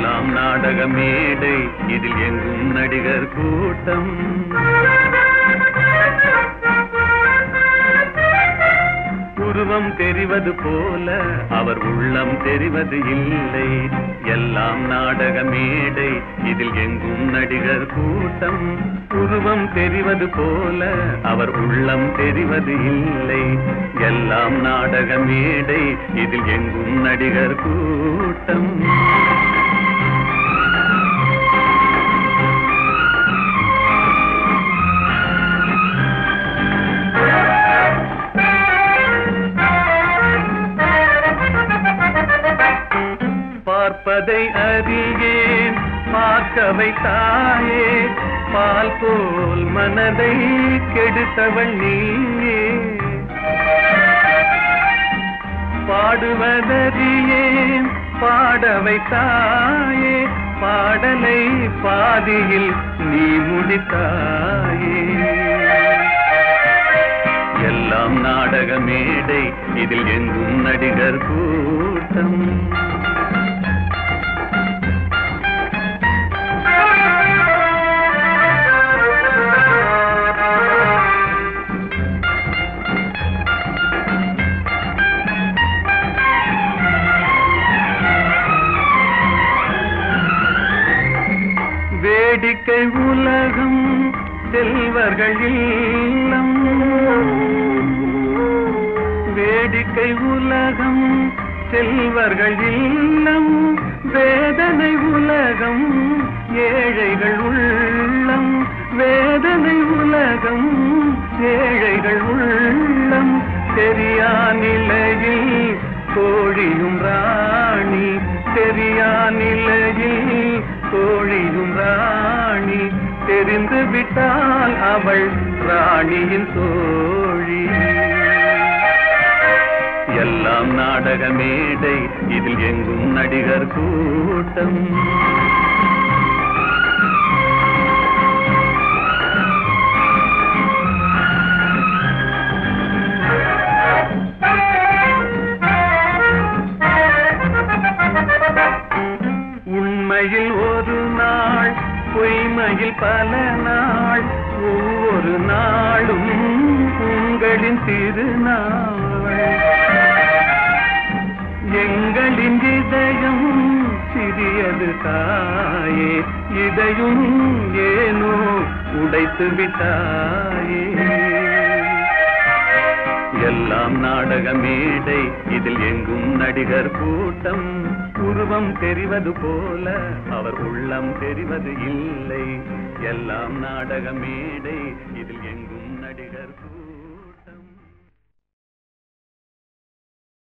எல்லாம் நாடக மேடை இதில் எங்கும் நடிகர் கூட்டம். உருவம் தெரிவது போல அவர் உள்ளம் தெரிவது இல்லை. எல்லாம் நாடக மேடை இதில் எங்கும் நடிகர் கூட்டம். உருவம் தெரிவது போல அவர் உள்ளம் தெரிவது இல்லை. எல்லாம் நாடக மேடை இதில் எங்கும் நடிகர் கூட்டம். அறியேன் பார்க்க தாயே பால் போல் மனதை கெடுத்தவள் நீயே. பாடுவதறியேன் பாடவை தாயே பாடலை பாதியில் நீ முடித்தாயே. எல்லாம் நாடக மேடை இதில் எங்கும் நடிகர் கூட்டம். வேடிக்கை உலகம் செல்வர்கள் இல்லம். வேடிக்கை உலகம் செல்வர்கள் இல்லம். வேதனை உலகம் ஏழைகள் உள்ளம். வேதனை உலகம் ஏழைகள் உள்ளம். தெரியா நிலையில் கோழியும் ராணி. தெரியா நிலையில் கோழியும் ராணி. தெரிந்து விட்டால் அவள் ராணியின் தோழி. எல்லாம் நாடக மேடை இதில் எங்கும் நடிகர் கூட்டம். உண்மையில் பல நாள் ஒவ்வொரு நாளும் உங்களின் திருநாள். எங்களின் இதயம் சிறியது தாயே இதையும் ஏனோ உடைத்து விட்டாயே. எல்லாம் நாடக மேடை இதில் எங்கும் நடிகர் கூட்டம் உருவம் தெரிவது போல அவர் உள்ளம் தெரிவது இல்லை. எல்லாம் நாடக மேடை இதில் எங்கும் நடிகர் கூட்டம்